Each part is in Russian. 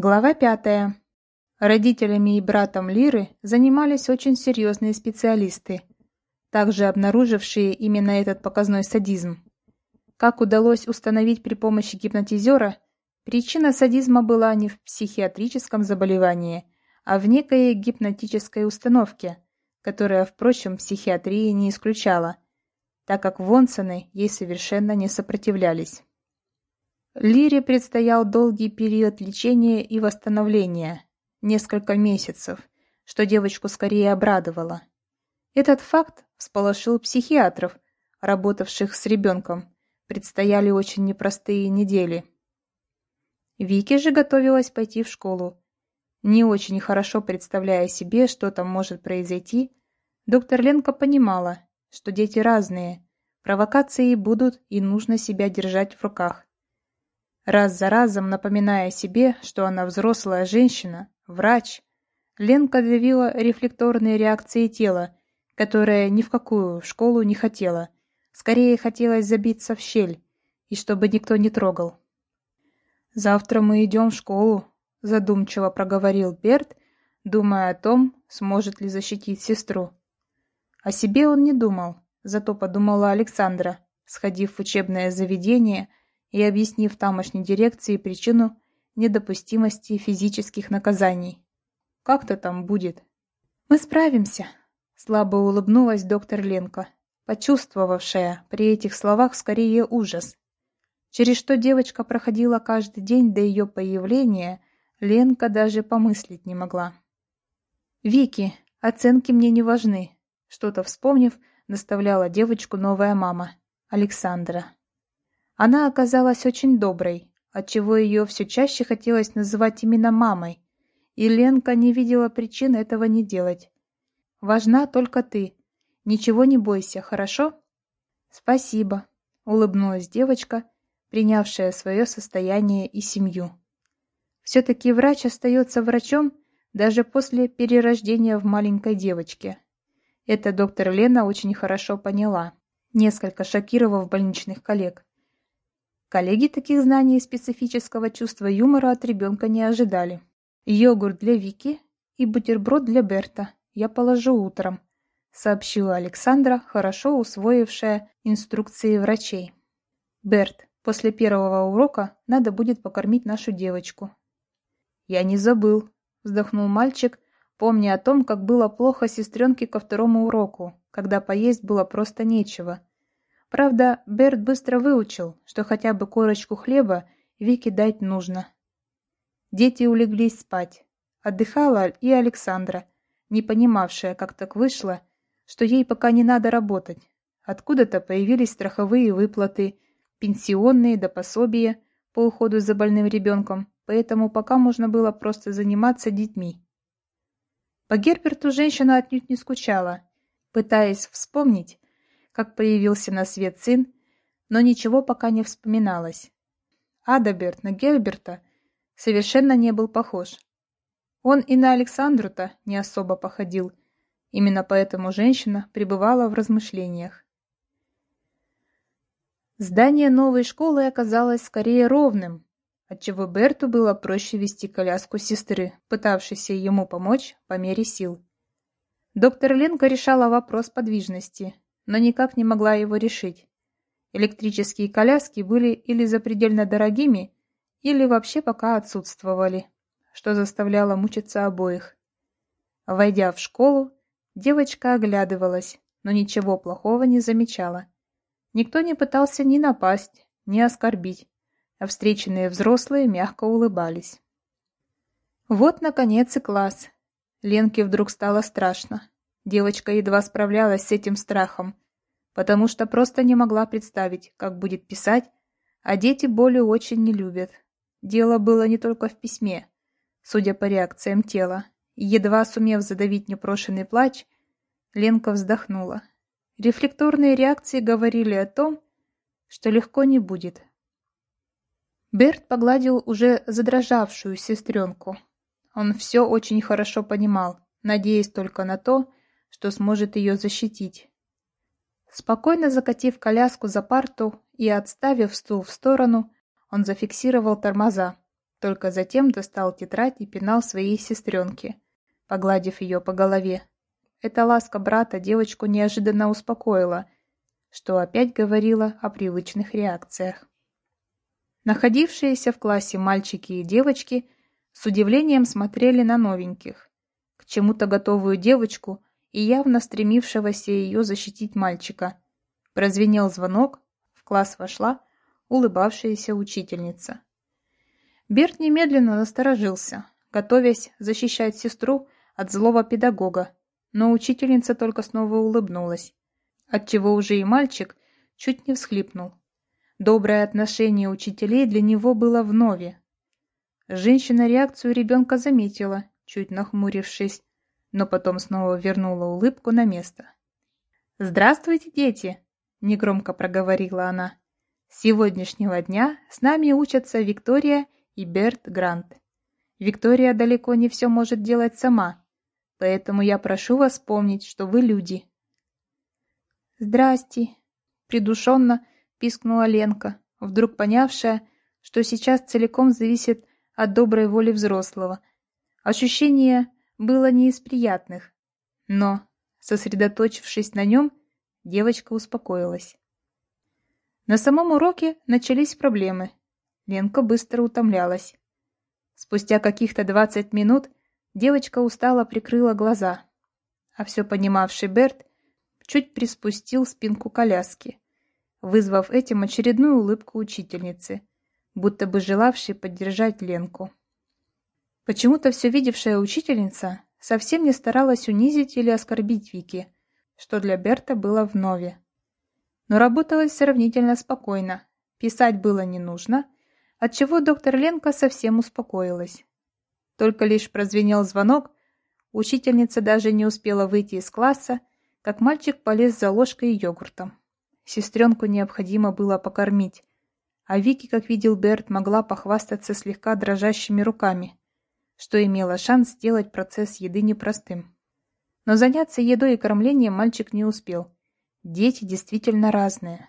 Глава пятая. Родителями и братом Лиры занимались очень серьезные специалисты, также обнаружившие именно этот показной садизм. Как удалось установить при помощи гипнотизера, причина садизма была не в психиатрическом заболевании, а в некой гипнотической установке, которая, впрочем, психиатрии не исключала, так как Вонсоны ей совершенно не сопротивлялись. Лире предстоял долгий период лечения и восстановления, несколько месяцев, что девочку скорее обрадовало. Этот факт всполошил психиатров, работавших с ребенком. Предстояли очень непростые недели. Вики же готовилась пойти в школу. Не очень хорошо представляя себе, что там может произойти, доктор Ленка понимала, что дети разные, провокации будут и нужно себя держать в руках раз за разом напоминая себе, что она взрослая женщина, врач. Ленка давила рефлекторные реакции тела, которая ни в какую школу не хотела. Скорее хотелось забиться в щель, и чтобы никто не трогал. «Завтра мы идем в школу», — задумчиво проговорил Берт, думая о том, сможет ли защитить сестру. О себе он не думал, зато подумала Александра, сходив в учебное заведение и объяснив тамошней дирекции причину недопустимости физических наказаний. «Как-то там будет». «Мы справимся», — слабо улыбнулась доктор Ленка, почувствовавшая при этих словах скорее ужас. Через что девочка проходила каждый день до ее появления, Ленка даже помыслить не могла. «Вики, оценки мне не важны», — что-то вспомнив, наставляла девочку новая мама, Александра. Она оказалась очень доброй, отчего ее все чаще хотелось называть именно мамой, и Ленка не видела причин этого не делать. «Важна только ты. Ничего не бойся, хорошо?» «Спасибо», — улыбнулась девочка, принявшая свое состояние и семью. Все-таки врач остается врачом даже после перерождения в маленькой девочке. Это доктор Лена очень хорошо поняла, несколько шокировав больничных коллег. Коллеги таких знаний и специфического чувства юмора от ребенка не ожидали. «Йогурт для Вики и бутерброд для Берта я положу утром», сообщила Александра, хорошо усвоившая инструкции врачей. «Берт, после первого урока надо будет покормить нашу девочку». «Я не забыл», — вздохнул мальчик, помня о том, как было плохо сестренке ко второму уроку, когда поесть было просто нечего, Правда, Берт быстро выучил, что хотя бы корочку хлеба Вике дать нужно. Дети улеглись спать. Отдыхала и Александра, не понимавшая, как так вышло, что ей пока не надо работать. Откуда-то появились страховые выплаты, пенсионные до пособия по уходу за больным ребенком, поэтому пока можно было просто заниматься детьми. По Герберту женщина отнюдь не скучала, пытаясь вспомнить, как появился на свет сын, но ничего пока не вспоминалось. Адаберт на Гельберта совершенно не был похож. Он и на Александру-то не особо походил, именно поэтому женщина пребывала в размышлениях. Здание новой школы оказалось скорее ровным, отчего Берту было проще вести коляску сестры, пытавшейся ему помочь по мере сил. Доктор Ленка решала вопрос подвижности, но никак не могла его решить. Электрические коляски были или запредельно дорогими, или вообще пока отсутствовали, что заставляло мучиться обоих. Войдя в школу, девочка оглядывалась, но ничего плохого не замечала. Никто не пытался ни напасть, ни оскорбить, а встреченные взрослые мягко улыбались. Вот, наконец, и класс. Ленке вдруг стало страшно. Девочка едва справлялась с этим страхом, потому что просто не могла представить, как будет писать, а дети боли очень не любят. Дело было не только в письме, судя по реакциям тела. Едва сумев задавить непрошенный плач, Ленка вздохнула. Рефлекторные реакции говорили о том, что легко не будет. Берт погладил уже задрожавшую сестренку. Он все очень хорошо понимал, надеясь только на то, что сможет ее защитить. Спокойно закатив коляску за парту и отставив стул в сторону, он зафиксировал тормоза, Только затем достал тетрадь и пенал своей сестренке, погладив ее по голове. Эта ласка брата девочку неожиданно успокоила, что опять говорила о привычных реакциях. Находившиеся в классе мальчики и девочки с удивлением смотрели на новеньких, к чему-то готовую девочку и явно стремившегося ее защитить мальчика. Прозвенел звонок, в класс вошла улыбавшаяся учительница. Берт немедленно насторожился, готовясь защищать сестру от злого педагога, но учительница только снова улыбнулась, отчего уже и мальчик чуть не всхлипнул. Доброе отношение учителей для него было вновь. Женщина реакцию ребенка заметила, чуть нахмурившись, но потом снова вернула улыбку на место. «Здравствуйте, дети!» — негромко проговорила она. «С сегодняшнего дня с нами учатся Виктория и Берт Грант. Виктория далеко не все может делать сама, поэтому я прошу вас помнить, что вы люди». «Здрасте!» — придушенно пискнула Ленка, вдруг понявшая, что сейчас целиком зависит от доброй воли взрослого. Ощущение было не из приятных, но, сосредоточившись на нем, девочка успокоилась. На самом уроке начались проблемы. Ленка быстро утомлялась. Спустя каких-то двадцать минут девочка устало прикрыла глаза, а все понимавший Берт чуть приспустил спинку коляски, вызвав этим очередную улыбку учительницы, будто бы желавшей поддержать Ленку. Почему-то все видевшая учительница совсем не старалась унизить или оскорбить Вики, что для Берта было вновь. Но работалось сравнительно спокойно, писать было не нужно — отчего доктор Ленка совсем успокоилась. Только лишь прозвенел звонок, учительница даже не успела выйти из класса, как мальчик полез за ложкой и йогуртом. Сестренку необходимо было покормить, а Вики, как видел Берт, могла похвастаться слегка дрожащими руками, что имело шанс сделать процесс еды непростым. Но заняться едой и кормлением мальчик не успел. Дети действительно разные.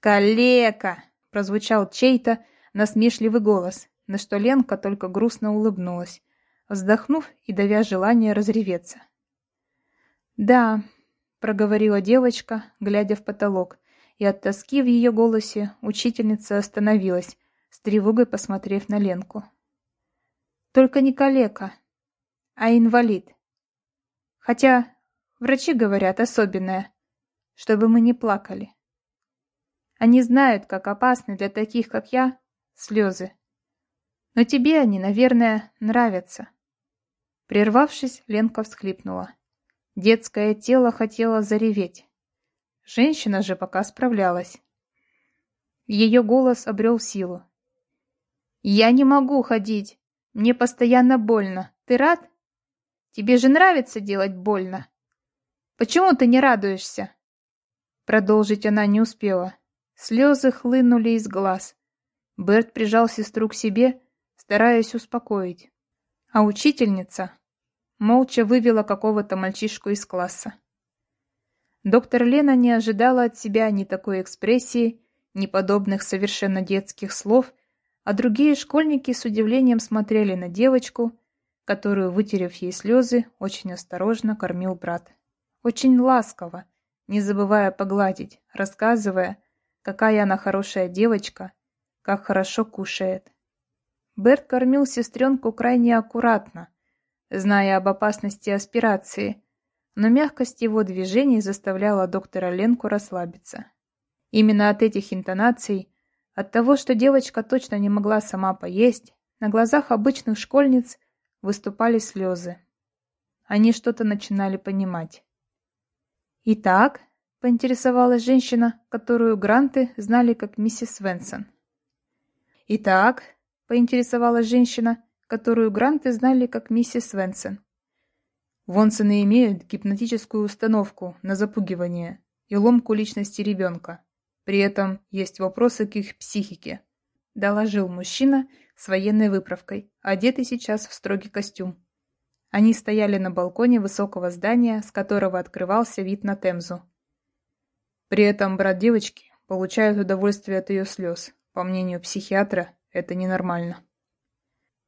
«Калека!» прозвучал чей-то насмешливый голос, на что Ленка только грустно улыбнулась, вздохнув и давя желание разреветься. «Да», — проговорила девочка, глядя в потолок, и от тоски в ее голосе учительница остановилась, с тревогой посмотрев на Ленку. «Только не калека, а инвалид. Хотя врачи говорят особенное, чтобы мы не плакали». Они знают, как опасны для таких, как я, слезы. Но тебе они, наверное, нравятся. Прервавшись, Ленка всхлипнула. Детское тело хотело зареветь. Женщина же пока справлялась. Ее голос обрел силу. «Я не могу ходить. Мне постоянно больно. Ты рад? Тебе же нравится делать больно. Почему ты не радуешься?» Продолжить она не успела. Слезы хлынули из глаз. Берт прижал сестру к себе, стараясь успокоить. А учительница молча вывела какого-то мальчишку из класса. Доктор Лена не ожидала от себя ни такой экспрессии, ни подобных совершенно детских слов, а другие школьники с удивлением смотрели на девочку, которую, вытерев ей слезы, очень осторожно кормил брат. Очень ласково, не забывая погладить, рассказывая, Какая она хорошая девочка, как хорошо кушает. Берт кормил сестренку крайне аккуратно, зная об опасности аспирации, но мягкость его движений заставляла доктора Ленку расслабиться. Именно от этих интонаций, от того, что девочка точно не могла сама поесть, на глазах обычных школьниц выступали слезы. Они что-то начинали понимать. «Итак», — поинтересовалась женщина, которую Гранты знали как миссис Свенсон. «Итак», — поинтересовалась женщина, которую Гранты знали как миссис Свенсон. Вонсоны имеют гипнотическую установку на запугивание и ломку личности ребенка. При этом есть вопросы к их психике», — доложил мужчина с военной выправкой, одетый сейчас в строгий костюм. Они стояли на балконе высокого здания, с которого открывался вид на Темзу. При этом брат девочки получает удовольствие от ее слез, по мнению психиатра, Это ненормально.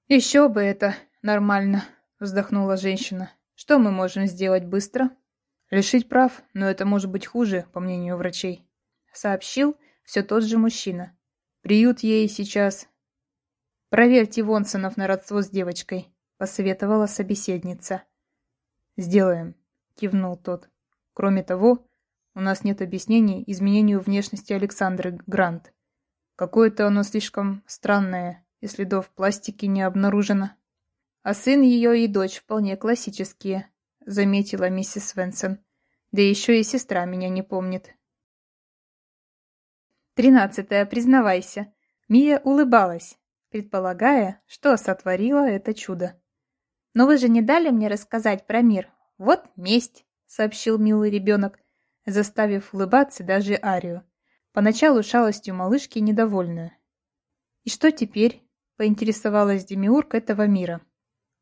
Еще бы это нормально, вздохнула женщина. Что мы можем сделать быстро? Лишить прав, но это может быть хуже, по мнению врачей. Сообщил все тот же мужчина. Приют ей сейчас... Проверьте Вонсонов на родство с девочкой, посоветовала собеседница. Сделаем, кивнул тот. Кроме того, у нас нет объяснений изменению внешности Александры Грант. Какое-то оно слишком странное, и следов пластики не обнаружено. А сын ее и дочь вполне классические, заметила миссис Свенсон. Да еще и сестра меня не помнит. Тринадцатая, признавайся. Мия улыбалась, предполагая, что сотворила это чудо. «Но вы же не дали мне рассказать про мир. Вот месть», — сообщил милый ребенок, заставив улыбаться даже Арию. Поначалу шалостью малышки недовольную. «И что теперь?» — поинтересовалась Демиург этого мира.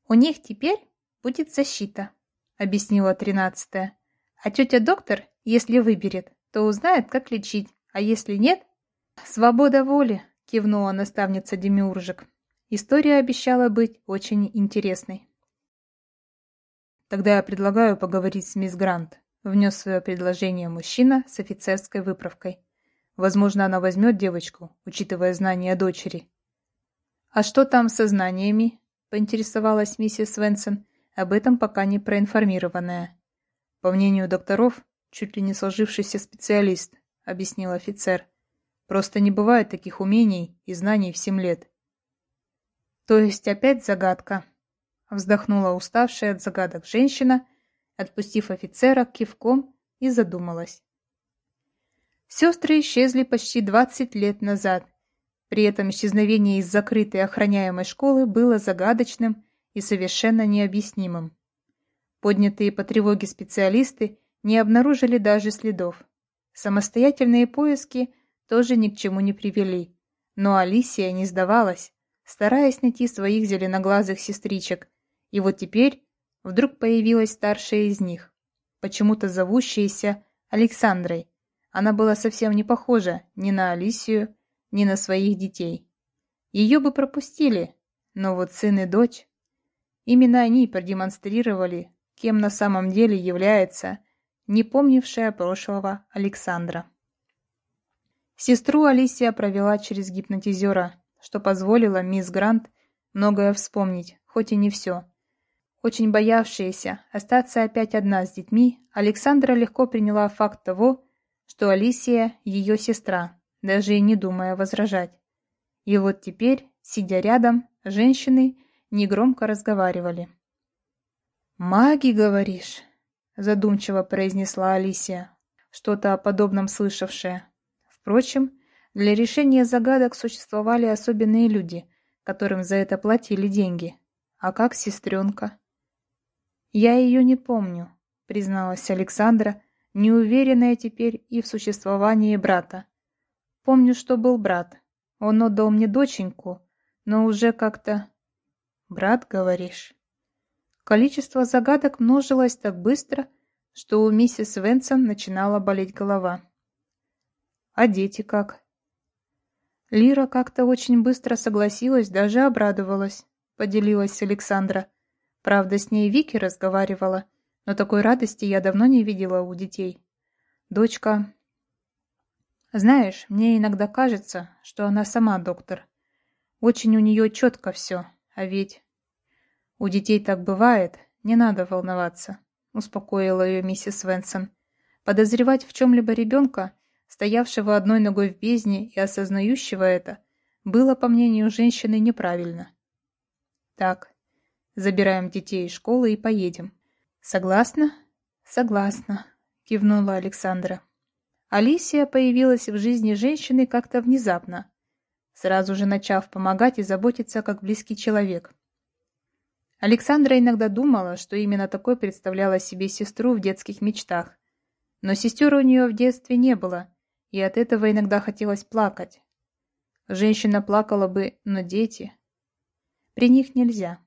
«У них теперь будет защита», — объяснила тринадцатая. «А тетя-доктор, если выберет, то узнает, как лечить, а если нет...» «Свобода воли», — кивнула наставница Демиуржик. История обещала быть очень интересной. «Тогда я предлагаю поговорить с мисс Грант», — внес свое предложение мужчина с офицерской выправкой. Возможно, она возьмет девочку, учитывая знания дочери. «А что там со знаниями?» — поинтересовалась миссис Свенсон, об этом пока не проинформированная. «По мнению докторов, чуть ли не сложившийся специалист», — объяснил офицер. «Просто не бывает таких умений и знаний в семь лет». «То есть опять загадка?» — вздохнула уставшая от загадок женщина, отпустив офицера кивком и задумалась. Сестры исчезли почти 20 лет назад. При этом исчезновение из закрытой охраняемой школы было загадочным и совершенно необъяснимым. Поднятые по тревоге специалисты не обнаружили даже следов. Самостоятельные поиски тоже ни к чему не привели. Но Алисия не сдавалась, стараясь найти своих зеленоглазых сестричек. И вот теперь вдруг появилась старшая из них, почему-то зовущаяся Александрой. Она была совсем не похожа ни на Алисию, ни на своих детей. Ее бы пропустили, но вот сын и дочь... Именно они продемонстрировали, кем на самом деле является не помнившая прошлого Александра. Сестру Алисия провела через гипнотизера, что позволило мисс Грант многое вспомнить, хоть и не все. Очень боявшаяся остаться опять одна с детьми, Александра легко приняла факт того, что Алисия — ее сестра, даже и не думая возражать. И вот теперь, сидя рядом, женщины негромко разговаривали. «Маги, говоришь?» — задумчиво произнесла Алисия, что-то о подобном слышавшая. Впрочем, для решения загадок существовали особенные люди, которым за это платили деньги. А как сестренка? «Я ее не помню», — призналась Александра, неуверенная теперь и в существовании брата. Помню, что был брат. Он отдал мне доченьку, но уже как-то... Брат, говоришь? Количество загадок множилось так быстро, что у миссис Венсон начинала болеть голова. А дети как? Лира как-то очень быстро согласилась, даже обрадовалась, поделилась Александра. Правда, с ней Вики разговаривала, но такой радости я давно не видела у детей. Дочка... Знаешь, мне иногда кажется, что она сама доктор. Очень у нее четко все, а ведь... У детей так бывает, не надо волноваться, успокоила ее миссис Венсон. Подозревать в чем-либо ребенка, стоявшего одной ногой в бездне и осознающего это, было, по мнению женщины, неправильно. Так, забираем детей из школы и поедем. «Согласна?» «Согласна», — кивнула Александра. Алисия появилась в жизни женщины как-то внезапно, сразу же начав помогать и заботиться как близкий человек. Александра иногда думала, что именно такой представляла себе сестру в детских мечтах. Но сестер у нее в детстве не было, и от этого иногда хотелось плакать. Женщина плакала бы, но дети... При них нельзя.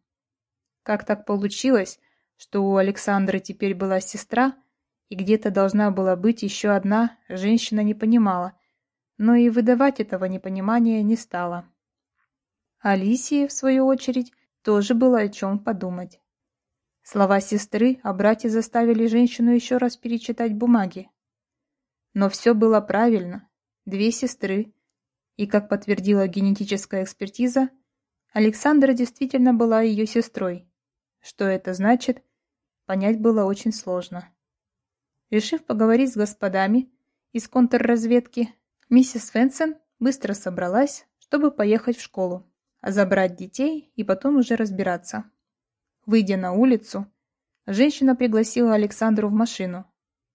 Как так получилось, что у Александры теперь была сестра, и где-то должна была быть еще одна, женщина не понимала, но и выдавать этого непонимания не стала. Алисии, в свою очередь, тоже было о чем подумать. Слова сестры о брате заставили женщину еще раз перечитать бумаги. Но все было правильно. Две сестры. И, как подтвердила генетическая экспертиза, Александра действительно была ее сестрой. Что это значит, понять было очень сложно. Решив поговорить с господами из контрразведки, миссис Фенсен быстро собралась, чтобы поехать в школу, а забрать детей и потом уже разбираться. Выйдя на улицу, женщина пригласила Александру в машину.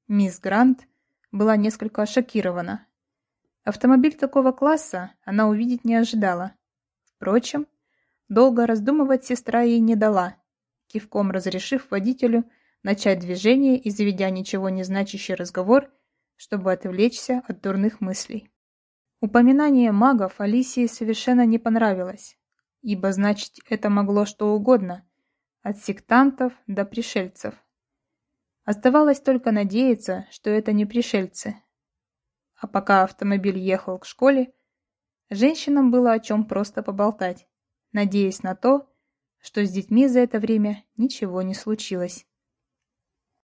Мисс Грант была несколько шокирована. Автомобиль такого класса она увидеть не ожидала. Впрочем, долго раздумывать сестра ей не дала, кивком разрешив водителю начать движение и заведя ничего не значащий разговор, чтобы отвлечься от дурных мыслей. Упоминание магов Алисии совершенно не понравилось, ибо значит это могло что угодно, от сектантов до пришельцев. Оставалось только надеяться, что это не пришельцы. А пока автомобиль ехал к школе, женщинам было о чем просто поболтать, надеясь на то, что с детьми за это время ничего не случилось.